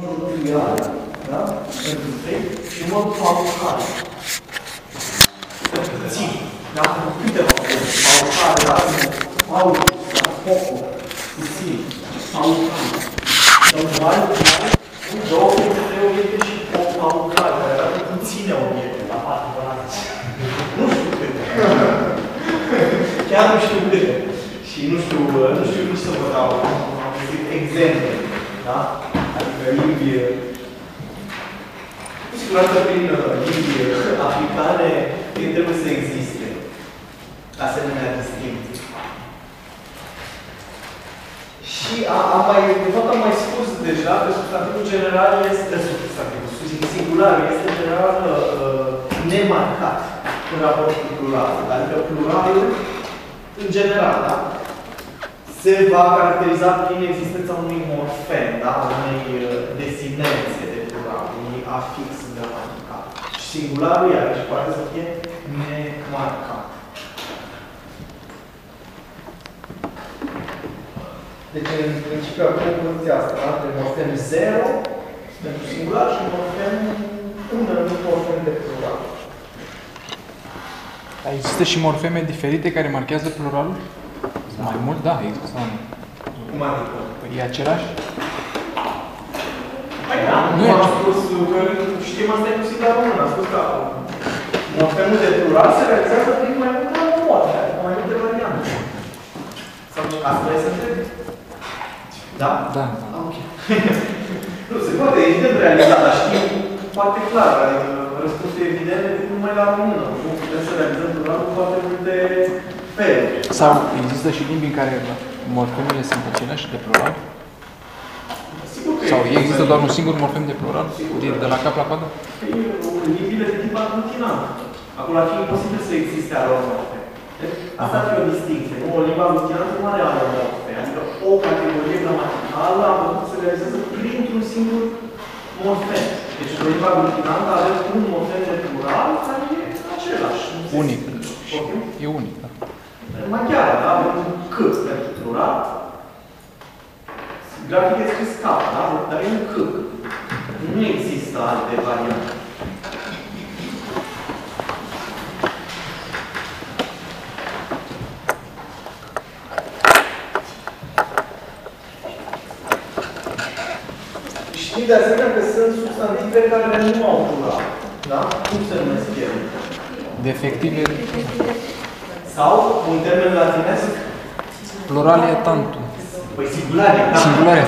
pluvial, da? Pentru trei, și numărul paucare. Pentru puțin, da? Pentru câteva paucare, da? Paul, da? Poco, puțin, paucare. Dar mai, mai, două, trei obiecte și o paucare, care arată puține obiecte la patru bănați. Nu știu câte. Chiar nu știu câte. Și nu știu, nu știu cum să vă dau exemple, da? Adică limbi, cu siguranță prin limbi africane, trebuie să existe asemenea distincții. Și am mai, de fapt am mai spus deja că substantivul general este, substantivul, singular este în general uh, nemarcat în raport cu pluralul. Adică pluralul, în general, da? Se va caracteriza prin existența unui morfen, da? unei desinențe de plural, unui afix gramatical. Și singularul, iarăși, poate să fie nemarcat. Deci, în principiu, avem poziția asta, da? Între morfen 0 pentru singular și morfen 1, nu morfen de plural. Există și morfeme diferite care marchează pluralul? Mai mult? Da, există sau nu? Cum adică? Păi e același? Păi da, Nu nu e am spus că știm asta inclusiv la român. Am spus că morfemul de plural se realizează prin mai multe moarte, adică mai multe variante. Sau asta e să întreb? Da? Da. Ok. nu, se poate, evident realiza, dar știm foarte clar, adică răspunsul e evident decât numai la română. Nu putem să realizăm pluralul cu foarte multe feluri. Sau există și limbi în care morfemele sunt aceleași de plural? Sigur că Sau există doar un singur morfem de plural? De, de la cap la coadă? Păi, limbile de tip aglutinant. Acolo ar fi imposibil să existe alomorfe. Deci, asta ar fi o distinție. Nu? O limbă aglutinantă nu are alomorfe. Adică o categorie gramaticală am putut să realizeze printr-un singur morfem. Deci, în limba aglutinantă avem un morfem de plural care e același. Nu se Unic. schimbă. Poftim? E unic, da. Maghiară, da? Avem un C pentru plural. Grafic e scris K, da? Dar e un C. Nu există alte variante. Știi de asemenea că sunt substantive care nu au plural. Da? Cum se numesc ele? Defective, Sau, un termen latinesc, plural e tantum. păi singularia, da? Singulare.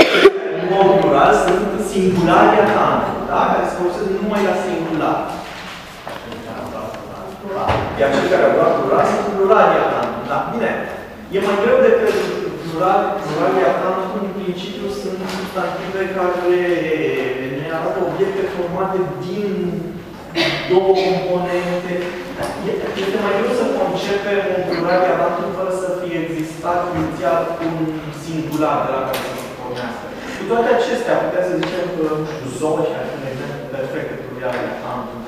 În mod plural sunt singularia tantum, da? Care se folosesc numai la singular. Iar cei care au luat plural sunt pluralia tantum, da? Bine, e mai greu decât plural, pluralia tantum, în principiu sunt substantive care ne arată obiecte formate din două componente. Este mai greu să concepem un pluralia tantum fără să fie existat inițial un singular de la care să se pornească. Cu toate acestea, putem să zicem că, nu știu, Zoe ar fi un exemplu perfect de pluralia tantum.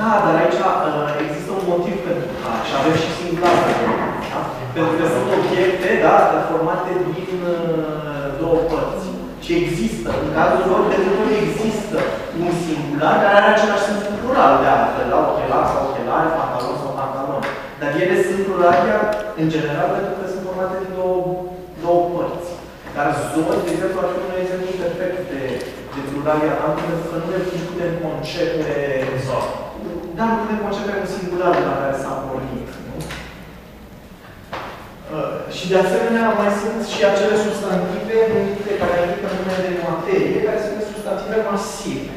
Da, dar aici uh, există un motiv pentru că și avem și singular da? Pentru că sunt obiecte, da, formate din uh, două părți. Și există, în cazul lor, de multe ori există un singular care are același sens în plural, de altfel, la ochelar sau ochelari, pantalon sau pantalon. Dar ele sunt pluralia, în general, pentru că sunt formate din două, două părți. Dar zone, de exemplu, ar fi un exemplu perfect de, de pluralia tantum, pentru că nu ne putem concepe zone. Dar nu putem concepe un singular de la care s-a pornit. Nu? Uh, și de asemenea mai sunt și acele substantive numite care indică numele de materie, care sunt substantive masive.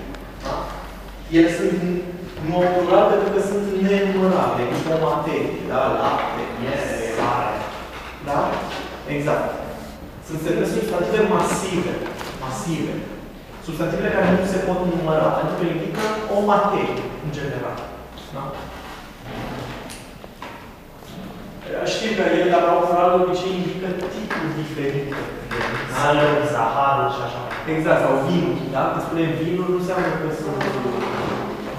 Da? Ele sunt nu plural pentru că sunt nenumărabile, adică o materie, da? lapte, miere, sare. Da? Exact. Sunt se numesc substantive masive. Masive. Substantivele care nu se pot număra, pentru că indică o materie, în general. Da? Știm că ele, dacă au plural, de obicei indică tipuri diferite. Alău, zaharul și așa. Exact, sau vinuri, da? Când spunem vinuri, nu înseamnă că sunt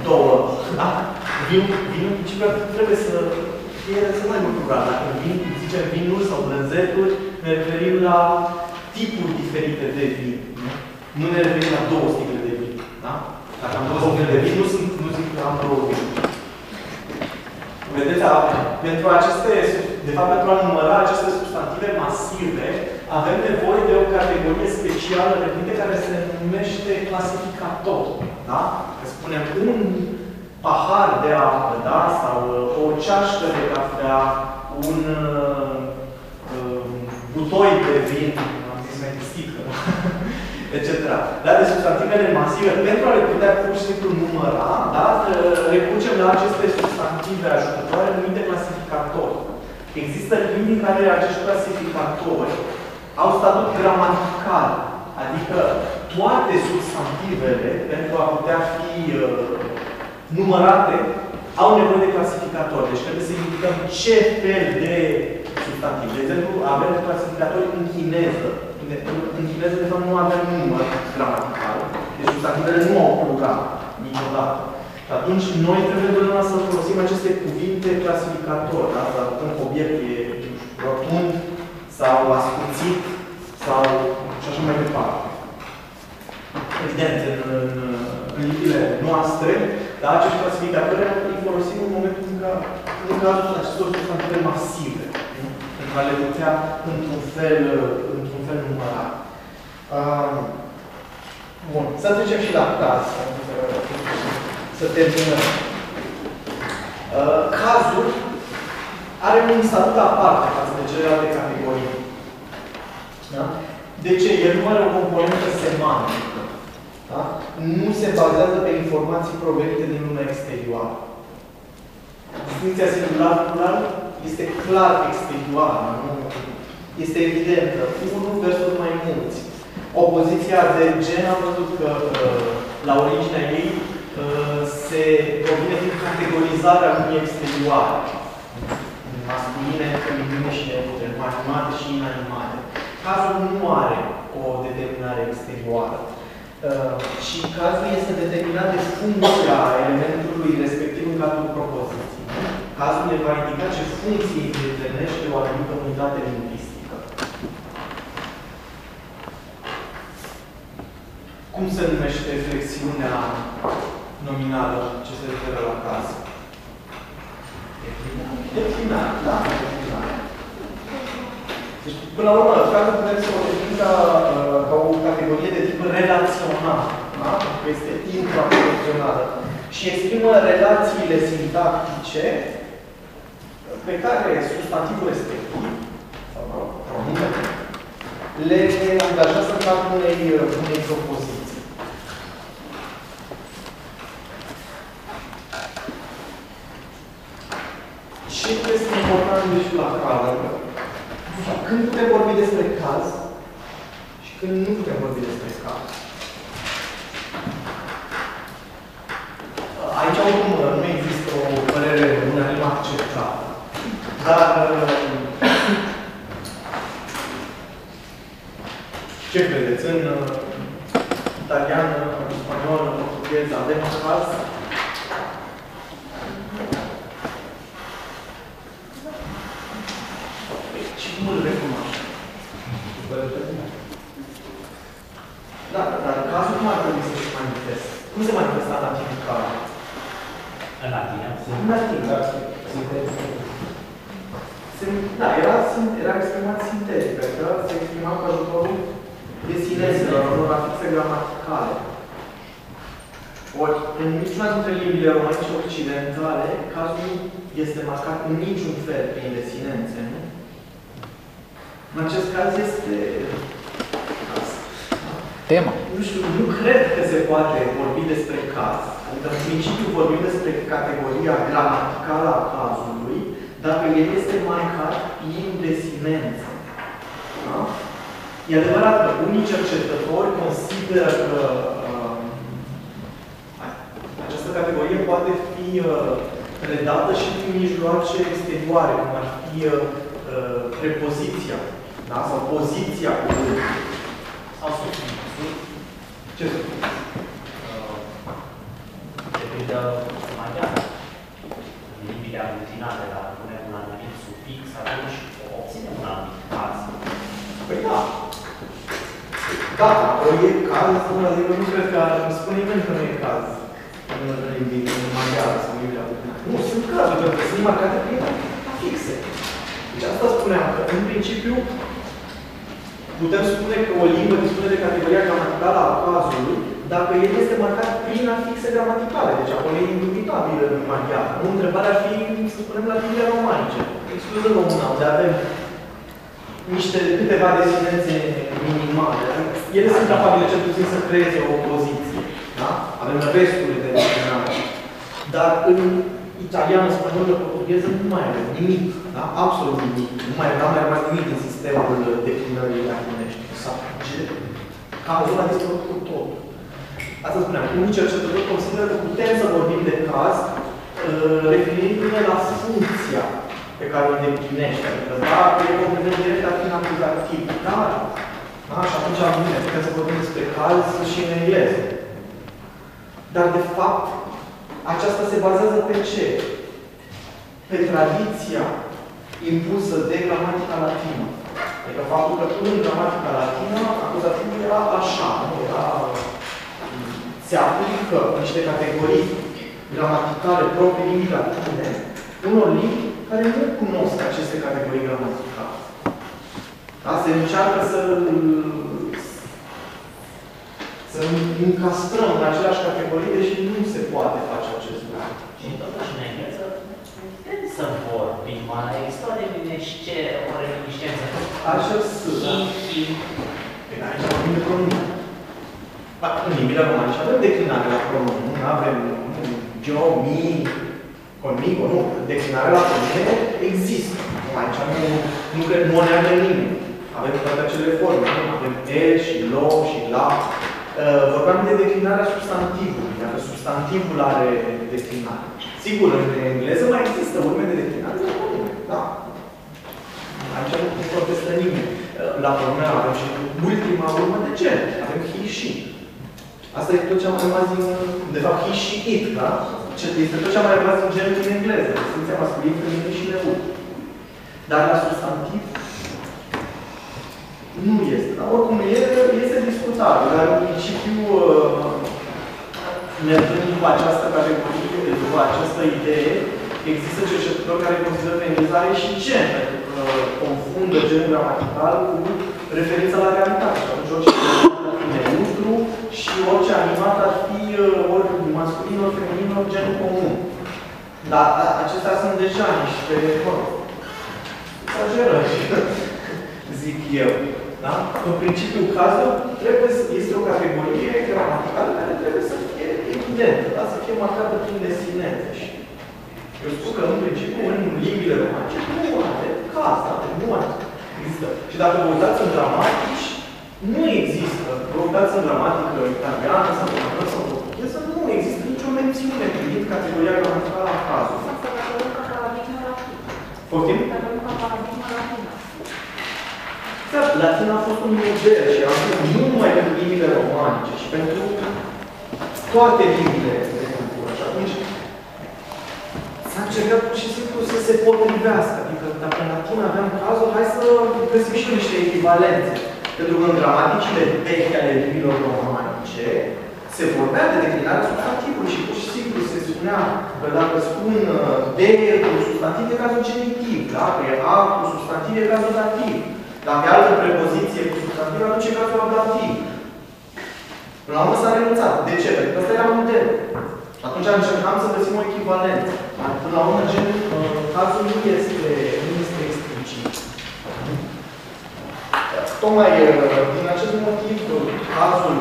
două, da? Vin, vinul, în principiu, trebuie să fie să nu aibă plural. Dacă vin, zicem vinuri sau brânzeturi, ne referim la tipuri diferite de vin. Nu? Nu ne referim la două sticle de vin. Da? Dacă am două sticle de vin, nu, sunt, nu zic că am două vin. Vedeți, a- pentru aceste, de fapt, pentru a număra aceste substantive masive, avem nevoie de o categorie specială de cuvinte care se numește clasificator. Da? Că spunem un pahar de apă, da? sau uh, o ceașcă de cafea, un uh, uh, butoi de vin, am zis mai de sticlă, etc. Da? De substantivele masive, pentru a le putea pur și simplu număra, da? recurgem la aceste substantive ajutătoare numite clasificatori. Există limbi în care acești clasificatori au statut gramatical, adică toate substantivele, pentru a putea fi uh, numărate, au nevoie de clasificator. Deci trebuie să indicăm ce fel de substantiv. De exemplu, avem clasificatori în chineză. În chineză, de fapt, nu avem număr gramatical. Deci substantivele nu au plural niciodată. Și atunci, noi trebuie întotdeauna să folosim aceste cuvinte clasificator, da? Să arătăm că obiectul e nu știu, rotund sau ascuțit sau și așa mai departe. Evident, în, în, în limbile noastre, da, acești clasificatori îi folosim în momentul în care, în cazul acestor substantive masive, nu? pentru a le putea, într-un fel, într-un fel număra. Um, bun, să trecem și la caz, pentru că să terminăm. Uh, cazul are un statut aparte față de celelalte categorii. Da? De ce? El nu are o componentă semantică. Da? Nu se bazează pe informații provenite din lumea exterioară. Distinția singular-plural este clar exterioară, nu? este evidentă. Unul versus mai mulți. Opoziția de gen am văzut că uh, la originea ei uh, se provine din categorizarea lumii exterioare. Masculine, feminine și neutre, animate și inanimate. Cazul nu are o determinare exterioară. Uh, și cazul este determinat de funcția elementului respectiv în cadrul propoziției. Cazul ne va indica ce funcție îndeplinește o anumită unitate lingvistică. Cum se numește flexiunea nominală ce se referă la caz? Declinare, da? Declinare. Deci, până la urmă, cazul putem să o definim ca, uh, ca o categorie de tip relațional, da? Pentru că este intraproporțională. Și exprimă relațiile sintactice pe care substantivul respectiv, sau mă rog, pronumele, le angajează în cadrul unei, unei propoziții. Ce este important deci la caz? Când putem vorbi despre caz și când nu putem vorbi despre caz. Aici, oricum, nu există o părere unanim acceptată. Dar ce credeți? În italiană, în spaniolă, în portugheză avem caz? Și cum îl recunoaște? Da, dar cazul nu ar trebui să se manifeste. Cum se manifesta în antificar? În latină. În latină. Se, da, era, sin- era exprimat sintetic, adică se exprima cu ajutorul desinențelor, unor afixe gramaticale. Ori, în niciuna dintre limbile românice occidentale, cazul nu este marcat în niciun fel prin desinențe, nu? În acest caz este caz. Tema. Nu știu, nu cred că se poate vorbi despre caz. Adică, în principiu, vorbim despre categoria gramaticală a cazului, dacă el este marcat prin desinență. Da? E adevărat că unii cercetători consideră că uh, această categorie poate fi uh, predată și prin mijloace exterioare, cum ar fi uh, prepoziția da? sau poziția cuvântului. Sau sufixul. Ce spune? De pildă maghiară. În limbile aglutinate, dacă punem un anumit sufix, atunci obținem un anumit caz. Păi da. Da, acolo e ca caz, adică nu cred că ar spune nimeni că nu e caz. În limbi, în maghiară sau în limbi Nu, sunt cazuri, pentru că sunt marcate prin afixe. Deci asta spuneam, că în principiu putem spune că o limbă dispune de categoria gramaticală a cazului dacă el este marcat prin afixe gramaticale. Deci acolo e indubitabil în maghiară. Nu, întrebarea ar fi, să spunem, la limbile romanice. Excluzând româna, unde avem niște câteva desinențe minimale. Ele sunt capabile cel puțin să creeze o opoziție. Da? Avem restul de desinențe. Dar în italiană, spaniolă, portugheză nu mai avem nimic. Da? Absolut nimic. Nu mai, nu mai rămas nimic din sistemul declinării latinești. Sau cazul a dispărut cu tot. Asta spuneam, unii cercetători consideră că putem să vorbim de caz uh, referindu-ne la funcția pe care o îndeplinește. Adică dacă e completament direct ar fi în acuzativ. Da? da? Și atunci am bine, putem să vorbim despre caz și în engleză. Dar, de fapt, aceasta se bazează pe ce? Pe tradiția impusă de gramatica latină. Adică faptul că în gramatica latină acuzativul era așa, nu era... Se aplică niște categorii gramaticale proprii limbii latine unor limbi care nu cunosc aceste categorii gramaticale. Da? Se încearcă să să încastrăm în aceleași categorii, deși nu se poate face acest lucru. Și totuși în engleză putem să vorbim, mai există o reminiscență, o reminiscență. Așa sunt. Hi, hi. Bine, aici vorbim de pronume. În limbile romane și avem declinare la pronume, nu avem Joe, me, conmigo, nu. Declinare la pronume există. Aici nu, nu, cred, nu ne avem nimeni. Avem toate acele forme. Avem el și lo și la. Uh, vorbeam de declinarea substantivului, dacă substantivul are declinare. Sigur, în engleză mai există urme de declinare la pronume, da. Aici nu protestă nimeni. Uh, la pronume avem și ultima urmă de gen. Avem he și. Asta e tot ce am rămas din, de fapt, he și it, da? Ce, este tot ce am mai rămas din genul din engleză. Distinția masculin, feminin și neut. Dar la substantiv, nu este. Dar oricum este discutabil. Dar în principiu, mergând după această categorie, după această idee, există cercetători care consideră că englezare și gen, pentru că confundă genul gramatical cu referința la realitate. Și atunci orice neutru și orice animat ar fi ori masculin, ori feminin, ori gen comun. Dar acestea sunt deja niște, mă rog, exagerări, zic eu. Da? În principiu, cazul trebuie să, este o categorie gramaticală care trebuie să fie evidentă, da? să fie marcată prin desinențe. Și eu spun că, în principiu, în limbile romanice nu are caz, da? nu are. Există. Și dacă vă uitați în gramatici, nu există. Vă uitați în gramatică italiană sau română sau portugheză, nu există nicio mențiune privind categoria gramaticală a cazului. Poftim? Da, latina a fost un model și am spus nu numai pentru limbile romanice, ci pentru toate limbile de cultură. Și atunci s-a încercat pur și simplu să se potrivească. Adică dacă în latină aveam cazul, hai să găsim și niște echivalențe. Pentru că în gramaticile vechi ale limbilor romanice se vorbea de declinarea substantivului și pur și simplu se spunea că dacă spun de cu substantiv e cazul genitiv, dacă e a cu substantiv e cazul dativ. Dacă e altă prepoziție cu substantiv, atunci e cazul ablativ. Până la urmă s-a renunțat. De ce? Pentru că ăsta era model. Atunci încercam să găsim o echivalență. Până la urmă, gen, cazul nu este, nu este explicit. Tocmai din acest motiv, cazul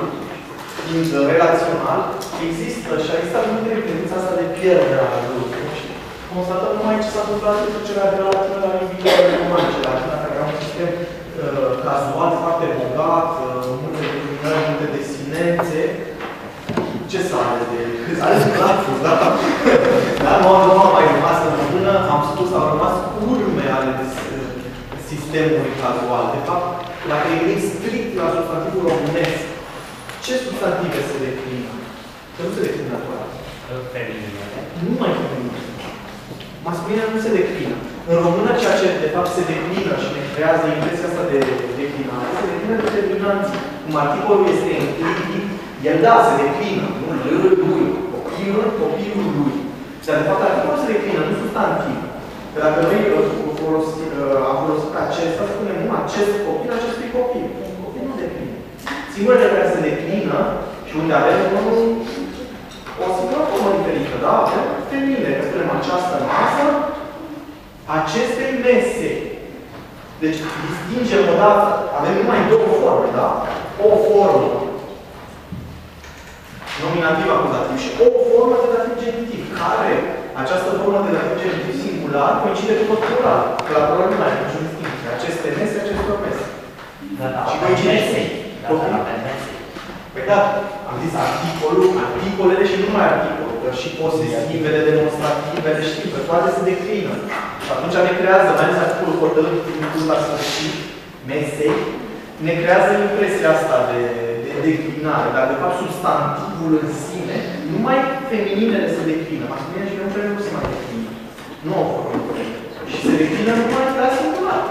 fiind relațional, există și a existat multe tendința asta de pierdere a lucrurilor. Și constatăm numai ce s-a întâmplat cu trecerea de la latină la limbile romanice. Latina care era un sistem uh, cazual, foarte bogat, uh, multe determinări, multe desinențe. Ce să are de cât are de clasul, da? da? Nu, nu a mai rămas în română, am spus, au rămas urme ale sistemului cazual. De fapt, dacă e gândim strict la substantivul românesc, ce substantive se declină? Că nu se declină toate. Feminine. Nu mai feminine. Masculină nu se declină. În română, ceea ce de fapt se declină și ne creează impresia asta de declinare, se declină determinanții cum articolul este infinitiv, el da, se declină, nu l lui, copilul, copilul lui. Dar de fapt articolul se declină, nu substantiv. Că dacă noi uh, folosi, uh, am folosit acesta, spunem, nu, acest copil, acestui copil. Un copil nu declină. Singurele care se declină și unde avem un, o singură formă diferită, da? Avem feminine, că spunem această masă, acestei mese. Deci distingem odată, avem numai două forme, da? O formă nominativ acuzativ și o formă de dativ genitiv, care această formă de dativ genitiv singular coincide cu tot plural. Că la plural nu mai are niciun distinție. Aceste mese, aceste mese. Da, da, Și și coincide mesei. Da, Copil? da, da, mesei. Păi da, am zis articolul, articolele și nu numai articolul, că și posesivele, demonstrativele, știm că toate se declină. Și atunci ne creează, mai ales articolul hotărât cu la sfârșit, mesei, ne creează impresia asta de, de declinare, dar de fapt substantivul în sine, numai femininele se declină, masculine și neutrele nu se mai declină. Nu au formă. Și se declină numai la singular.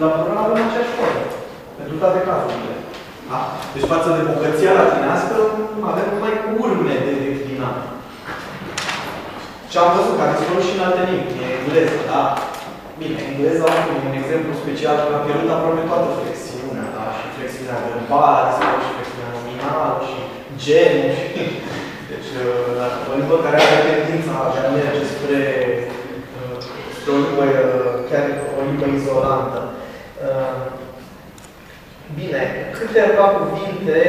La plural avem aceeași formă. Pentru toate cazurile. Da? Deci față de bogăția latinească avem numai urme de declinare. Ce am văzut, care se și în alte limbi, e engleză, da? Bine, engleza e un exemplu special, că a pierdut aproape toată flexiunea, da? Și flexiunea verbală, dispare și flexiunea nominală, și genul, și... Deci, uh, o limbă care are tendința de a merge spre, uh, spre o limbă, uh, chiar o limbă izolantă. Uh, Bine, câteva cuvinte,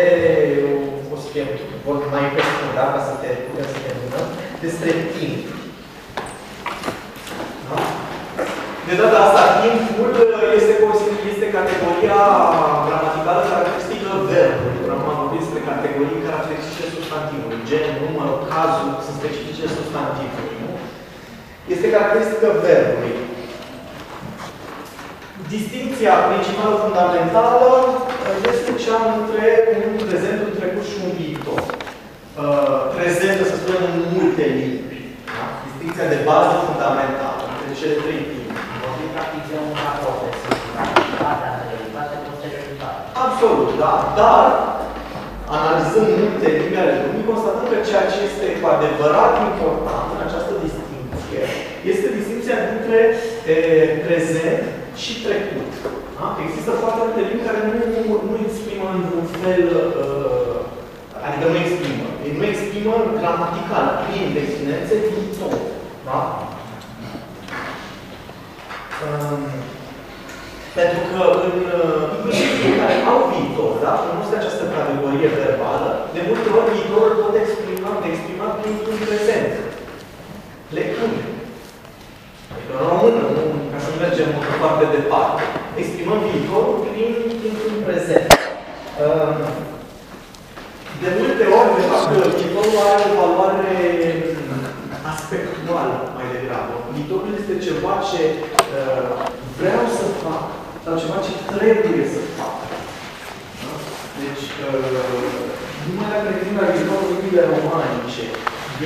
o să fie vor mai pe scurt, da? ca să te putem să terminăm, despre timp. Da? De data asta, timpul este, este categoria gramaticală caracteristică verbului. Acum am vorbit despre categorii caracteristice substantivului. Gen, număr, cazul, sunt specifice substantivului. Nu? Este caracteristică verbului. Distinția principală fundamentală este cea între un prezent, un trecut și un viitor. Uh, prezentă, să spunem, în multe limbi. Da? Distinția de bază fundamentală între cele trei limbi. Vorbim practic de un raport de simplicitate, anterioritate, posterioritate. Absolut, da. Dar, analizând multe limbi ale lumii, constatăm că ceea ce este cu adevărat important în această distinție este distinția dintre e, prezent și trecut. Da? Există foarte multe limbi care nu, nu exprimă într-un fel, uh, adică nu exprimă. Nu exprimă gramatical, prin desinențe, viitor. Da? Um, pentru că în, inclusiv cei care au viitor, da? cunosc această categorie verbală, de multe ori viitorul pot exprima, exprima prin un prezent. Plecând. Adică în română, nu, ca să mergem foarte departe. Exprimăm viitorul prin, prin un prezent. Um, de multe ori, de fapt, viitorul are o valoare aspectuală mai degrabă. Viitorul este ceva ce uh, vreau să fac sau ceva ce trebuie să fac. Da? Deci, uh, numai dacă ne gândim la viitorul limbilele romanice,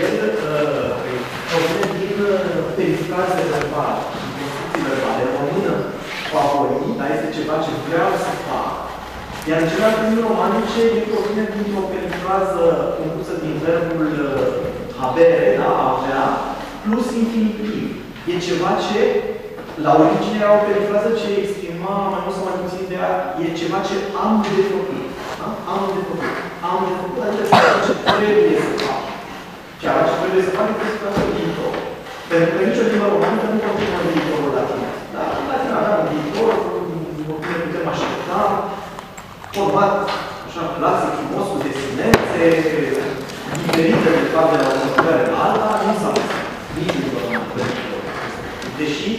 el uh, provine din uh, perifraze verbale, din construcții verbale. În română, favorit, dar este ceva ce vreau să fac. Iar în celelalte limbi romanice, el provine dintr-o perifrază compusă din verbul uh, habere, da, a avea, plus infinitiv. E ceva ce, la origine era o perifrază ce exprima mai mult sau mai puțin de a, e ceva ce am de făcut. Da? Am de făcut. Am de făcut, adică ceva ce trebuie să fac. Ceea ce trebuie să fac este să fac viitor. Pentru că nicio limbă romanică nu conține viitorul latin. Da? Latin avea un viitor, ne putem aștepta, format așa clasic, frumos, cu desinențe, diferite de fapt de la o lucrare la alta, nu s-a nici Deși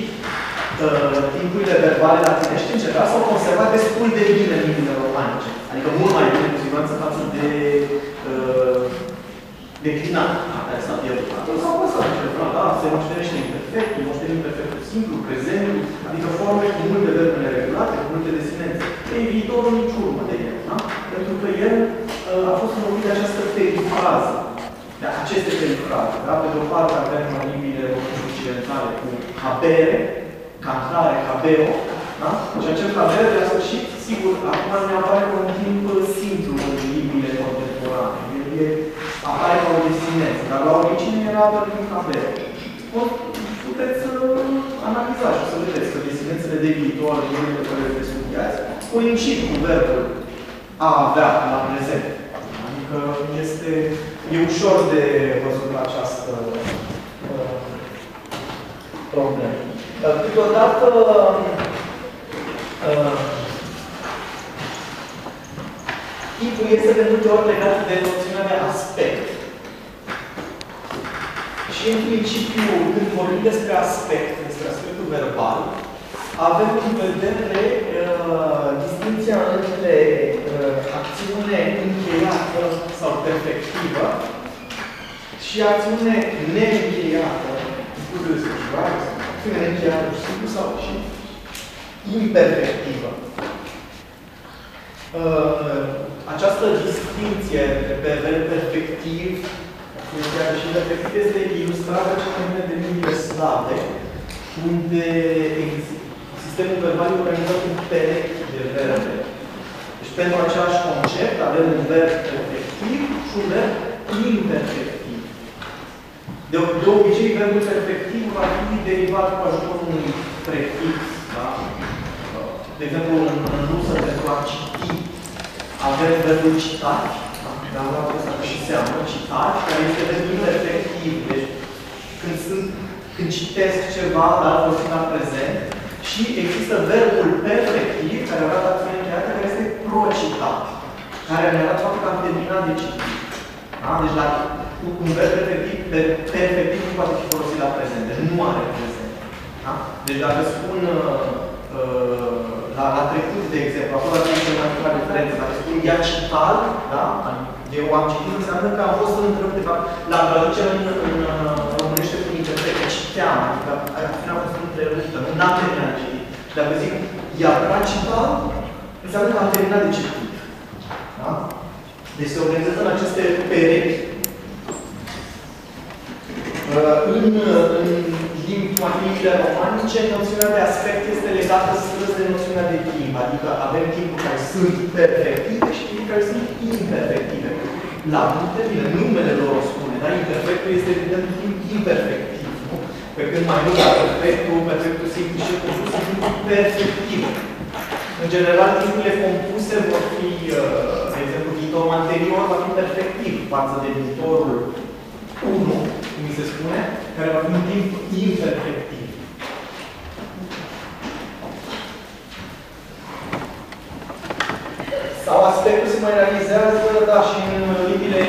uh, timpurile verbale latinești încerca să o conserva destul de bine în limbile romanice. Adică mult mai bine, cu siguranță, față de uh, declinat, care s-a pierdut. Atunci s-au păstrat ceva, da, se moștenește imperfectul, moștenim imperfectul simplu, prezentul, adică forme cu multe verbe neregulate, cu multe desinențe. Ei, viitorul nici urmă de el, da? Pentru că el uh, a fost înlocuit de această perifrază, de aceste perifraze, da? Pe de o parte avem limbile occidentale cu habere, cantare, habeo, da? Și acel habere, la sfârșit, se sigur, acum ne apare un timp simplu în limbile contemporane. El e, apare ca o desineță, dar la origine era doar din tabel. Puteți să analizați și să vedeți că desinețele de viitor, limbile pe care le studiați, coincid cu verbul a avea la prezent. Adică este, e ușor de văzut această uh, problemă. Uh, câteodată uh, tipul este de multe ori legat de noțiunea de aspect. Și în principiu, când vorbim despre aspect, despre aspectul verbal, avem în vedere uh, distinția între uh, acțiune încheiată sau perfectivă și acțiune neîncheiată, acțiune neîncheiată simplu sau și imperfectivă. Uh, această distinție între verb perfectiv și perfectiv este ilustrată și de limbile slave, unde sistemul verbal e organizat în perechi de verbe. Deci pentru același concept avem un verb perfectiv și un verb imperfectiv. De, de obicei, verbul perfectiv va fi derivat cu ajutorul unui prefix. Da? De exemplu, în, în rusă, pentru a citi, avem verbul citat, dar am luat asta și seamă, citat, care este verbul imperfectiv. Deci, când, sunt, când citesc ceva, dar folosind la prezent, și există verbul perfectiv, care arată acțiunea încheiată, care este procitat, care ne arată faptul că am terminat de citit. Da? Deci la, un verb perfectiv, perfectiv nu poate fi folosit la prezent, deci nu are prezent. Da? Deci dacă spun uh, uh, la, la trecut, de exemplu, acolo ar trebui să mai fac diferență, dacă spun ia cital, da? eu am citit, înseamnă că am fost întrerupt, de fapt, la traducere în, în, în românește cu interpret, citeam, adică acțiunea a fost întreruptă, nu n-am terminat de citit. Dacă zic, ia principal, înseamnă că am terminat de citit. Da? Deci se organizează în aceste perechi. Uh, în, în limbile romanice, noțiunea de aspect este legată strâns de noțiunea de timp. Adică avem timpuri care sunt perfective și timpuri care sunt imperfective. La multe, bine, numele lor o spune, dar imperfectul este evident un timp imperfectiv. Nu? Pe când mai mult la perfectul, perfectul simplu și compus sunt timpuri perfective. În general, timpurile compuse vor fi, uh, de exemplu, viitorul anterior va fi perfectiv față de viitorul 1, cum se spune, care va fi un timp imperfectiv. Sau aspectul se mai realizează, da, și în limbile,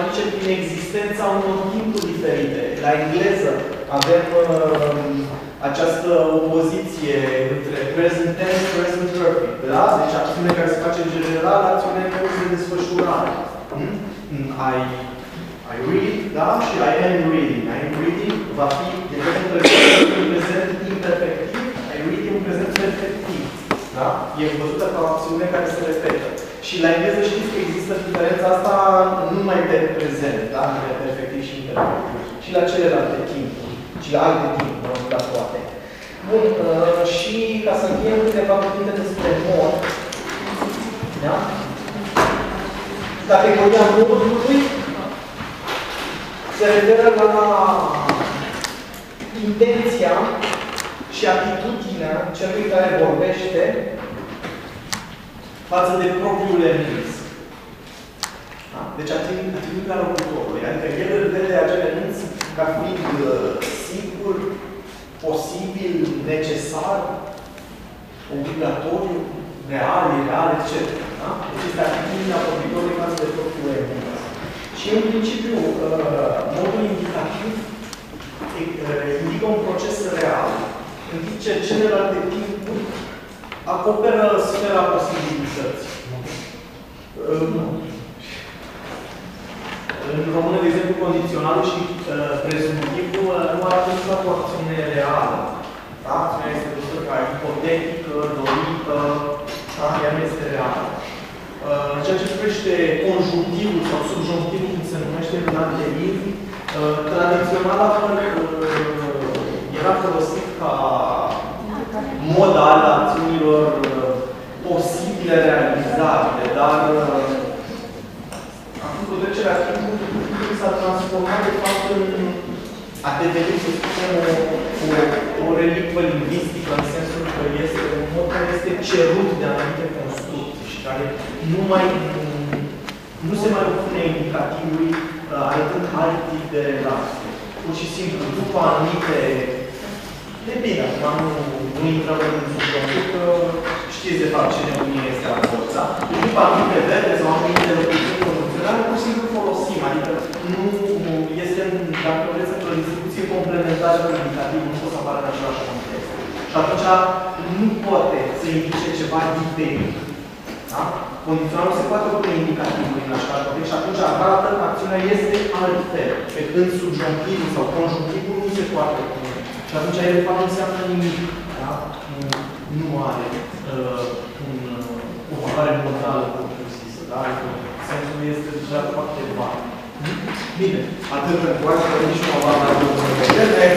în limbile germanice, prin existența unor timpuri diferite. La engleză avem uh, această opoziție între present tense, present perfect. Da? Deci acțiune care se face în general, acțiune în curs de desfășurare. Hmm? I, I read, da? Și I am reading. I am reading va fi, de exemplu, un prezent imperfectiv, I read e un prezent perfectiv. Da? E văzută ca o acțiune care se repetă. Și la engleză știți că există diferența asta nu numai pe prezent, da? Între perfectiv și imperfectiv. Și la celelalte timpuri. Și la alte timpuri, nu la toate. Bun, uh, și ca să încheiem câteva cuvinte despre mod, da? Categoria modului se referă la intenția și atitudinea celui care vorbește față de propriul enunț. Da? Deci atitudinea locutorului. Adică el îl vede acel enunț ca fiind uh, sigur, posibil, necesar, obligatoriu, real, ireal, etc. Da? Deci este atitudinea vorbitorului față de propriul enunț. Și în principiu, uh, modul indicativ uh, indică un proces real, în timp ce celelalte timpuri acoperă sfera posibilității. În română, de exemplu, condiționalul și uh, prezumtivul nu arată niciodată o acțiune reală. Da? Acțiunea este văzută ca ipotetică, dorită, da? ea nu este reală. Uh, în ceea ce privește conjunctivul sau subjunctivul, cum se numește în anteniv, uh, tradițional era folosit ca mod al acțiunilor uh, posibil realizabile, dar uh, acum cu trecerea timpului lucrurile s-a transformat de fapt în a devenit, să spunem, o, o, o relicvă lingvistică, în sensul că este un mod care este cerut de anumite construcții și care nu mai nu se mai opune indicativului uh, arătând alt tip de relație. Pur și simplu, după anumite de bine, acum nu, nu intrăm în subiect, că știți de fapt ce nebunie este acolo, da? Deci după anumite verde sau anumite locuțiuni conjuncționale, pur și simplu folosim, adică nu este, dacă vreți, într-o distribuție complementară cu indicativ, nu pot să apară în același context. Și atunci nu poate să indice ceva diferit. Da? Condiționalul se poate opune indicativului în același context și atunci arată acțiunea este altfel. Pe când subjunctivul sau conjunctivul nu se poate opune. Și atunci el de fapt nu înseamnă nimic. Da? Nu, nu are uh, un, uh, o valoare modală propriu-zisă. Da? Adică sensul este deja foarte vag. Bine, atât pentru asta, nici nu am mai mult în vedere.